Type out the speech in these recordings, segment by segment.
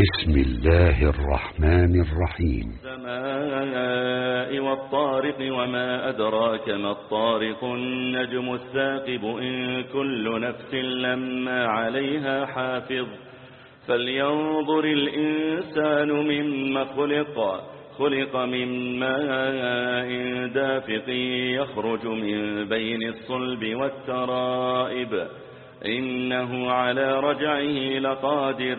بسم الله الرحمن الرحيم. السماء والطارق وما أدراك ما الطارق النجم الثاقب إن كل نفس لما عليها حافظ. فلينظر الإنسان مما خلق خلق من ماء دافق يخرج من بين الصلب والترائب. إنه على رجعه لقادر.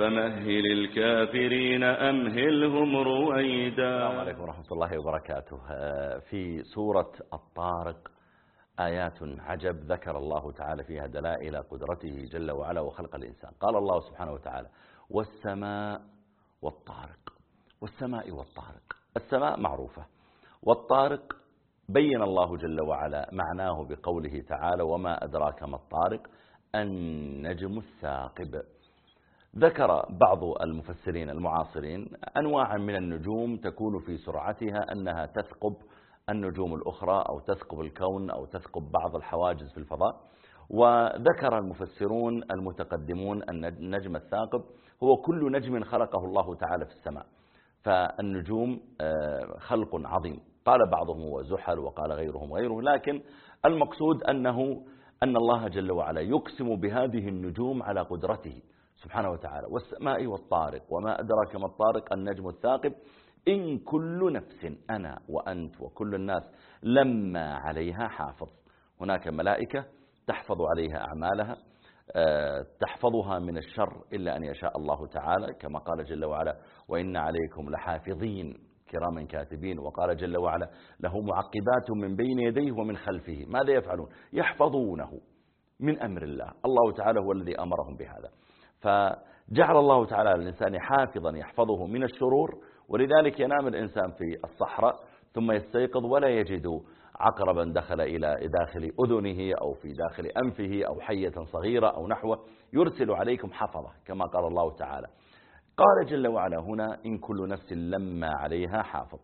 فمهل الكافرين أمهلهم رويدا. السلام عليكم ورحمة الله وبركاته. في سورة الطارق آيات عجب ذكر الله تعالى فيها دلائل قدرته جل وعلا وخلق الإنسان. قال الله سبحانه وتعالى والسماء والطارق. والسماء والطارق. السماء معروفة. والطارق بين الله جل وعلا معناه بقوله تعالى وما أدراك ما الطارق؟ النجم الثاقب. ذكر بعض المفسرين المعاصرين أنواعا من النجوم تكون في سرعتها أنها تثقب النجوم الأخرى أو تثقب الكون أو تثقب بعض الحواجز في الفضاء. وذكر المفسرون المتقدمون أن النجم الثاقب هو كل نجم خلقه الله تعالى في السماء. فالنجوم خلق عظيم. قال بعضهم هو زحل وقال غيرهم غيره. لكن المقصود أنه أن الله جل وعلا يقسم بهذه النجوم على قدرته سبحانه وتعالى والسماء والطارق وما أدراك ما الطارق النجم الثاقب. إن كل نفس أنا وأنت وكل الناس لما عليها حافظ. هناك ملائكة تحفظ عليها أعمالها تحفظها من الشر إلا أن يشاء الله تعالى كما قال جل وعلا وإن عليكم لحافظين. كراما كاتبين وقال جل وعلا له معقبات من بين يديه ومن خلفه. ماذا يفعلون؟ يحفظونه من أمر الله. الله تعالى هو الذي أمرهم بهذا. فجعل الله تعالى الإنسان حافظا يحفظه من الشرور ولذلك ينام الإنسان في الصحراء ثم يستيقظ ولا يجد عقربا دخل إلى داخل أذنه أو في داخل أنفه أو حية صغيرة أو نحوه. يرسل عليكم حفظة كما قال الله تعالى. قال جل وعلا هنا إن كل نفس لما عليها حافظ.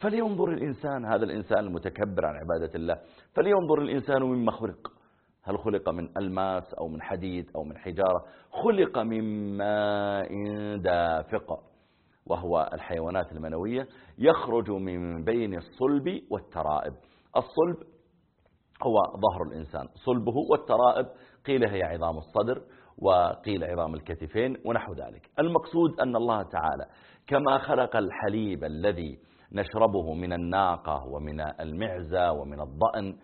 فلينظر الإنسان هذا الإنسان المتكبر عن عبادة الله فلينظر الإنسان مما خلق. هل خلق من ألماس أو من حديد أو من حجارة؟ خلق من ماء دافق وهو الحيوانات المنوية يخرج من بين الصلب والترائب. الصلب هو ظهر الإنسان صلبه والترائب قيل هي عظام الصدر وقيل عظام الكتفين ونحو ذلك. المقصود أن الله تعالى كما خلق الحليب الذي نشربه من الناقة ومن المعزة ومن الضأن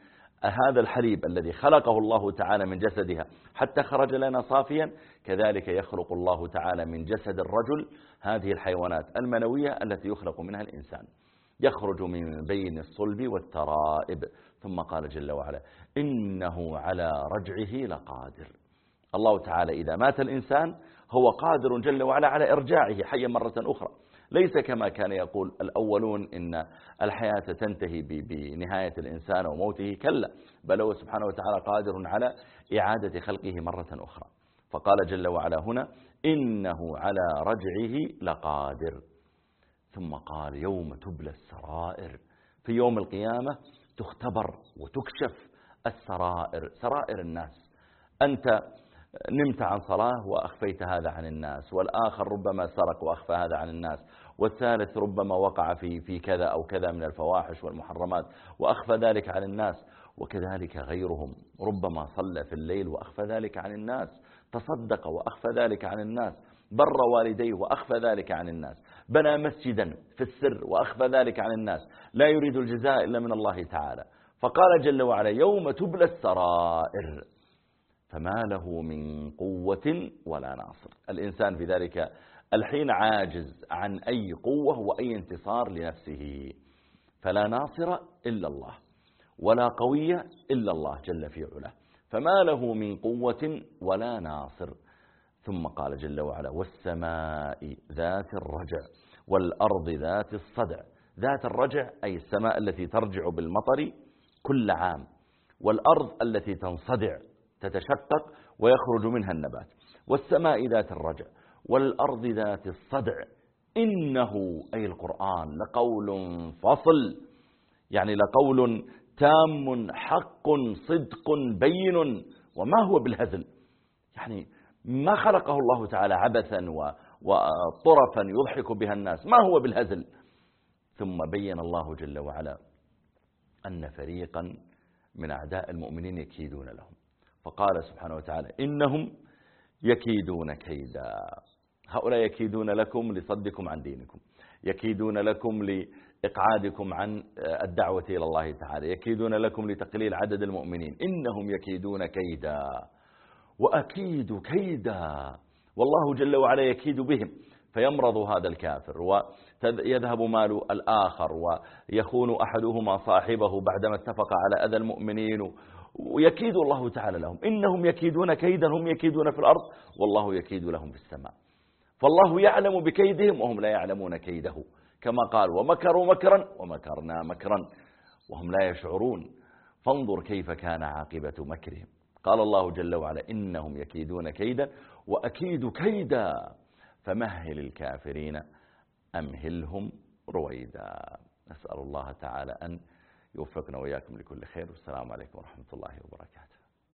هذا الحليب الذي خلقه الله تعالى من جسدها حتى خرج لنا صافيا كذلك يخلق الله تعالى من جسد الرجل هذه الحيوانات المنوية التي يخلق منها الإنسان. يخرج من بين الصلب والترائب. ثم قال جل وعلا إنه على رجعه لقادر. الله تعالى إذا مات الإنسان هو قادر جل وعلا على إرجاعه حيا مرة أخرى. ليس كما كان يقول الأولون إن الحياة تنتهي بنهاية الإنسان وموته كلا بل هو سبحانه وتعالى قادر على إعادة خلقه مرة أخرى. فقال جل وعلا هنا إنه على رجعه لقادر. ثم قال يوم تبلى السرائر في يوم القيامة تختبر وتكشف السرائر سرائر الناس. أنت نمت عن صلاة وأخفيت هذا عن الناس والآخر ربما سرق وأخفى هذا عن الناس والثالث ربما وقع في في كذا أو كذا من الفواحش والمحرمات وأخفى ذلك عن الناس. وكذلك غيرهم ربما صلى في الليل وأخفى ذلك عن الناس تصدق وأخفى ذلك عن الناس بر والديه وأخفى ذلك عن الناس. بنى مسجدا في السر وأخفى ذلك عن الناس. لا يريد الجزاء إلا من الله تعالى. فقال جل وعلا يوم تبلى السرائر فما له من قوة ولا ناصر. الإنسان في ذلك الحين عاجز عن أي قوة وأي انتصار لنفسه. فلا ناصر إلا الله ولا قوية إلا الله جل في علاه. فما له من قوة ولا ناصر. ثم قال جل وعلا والسماء ذات الرجع والأرض ذات الصدع. ذات الرجع أي السماء التي ترجع بالمطر كل عام والأرض التي تنصدع تتشقق ويخرج منها النبات. والسماء ذات الرجع والأرض ذات الصدع إنه أي القرآن لقول فصل يعني لقول تام حق صدق بين وما هو بالهزل؟ يعني ما خلقه الله تعالى عبثا وطرفا يضحك بها الناس. ما هو بالهزل؟ ثم بين الله جل وعلا أن فريقا من أعداء المؤمنين يكيدون لهم. فقال سبحانه وتعالى إنهم يكيدون كيدا. هؤلاء يكيدون لكم لصدكم عن دينكم يكيدون لكم لإقعادكم عن الدعوة إلى الله تعالى يكيدون لكم لتقليل عدد المؤمنين. إنهم يكيدون كيدا. وأكيد كيدا. والله جل وعلا يكيد بهم. فيمرض هذا الكافر ويذهب مال الآخر ويخون أحدهما صاحبه بعدما اتفق على أذى المؤمنين. ويكيد الله تعالى لهم. إنهم يكيدون كيدا هم يكيدون في الأرض. والله يكيد لهم في السماء. فالله يعلم بكيدهم وهم لا يعلمون كيده. كما قال ومكروا مكرا ومكرنا مكرا وهم لا يشعرون. فانظر كيف كان عاقبة مكرهم. قال الله جل وعلا إنهم يكيدون كيدا وأكيد كيدا فمهل الكافرين أمهلهم رويدا. نسأل الله تعالى أن يوفقنا وإياكم لكل خير. والسلام عليكم ورحمة الله وبركاته.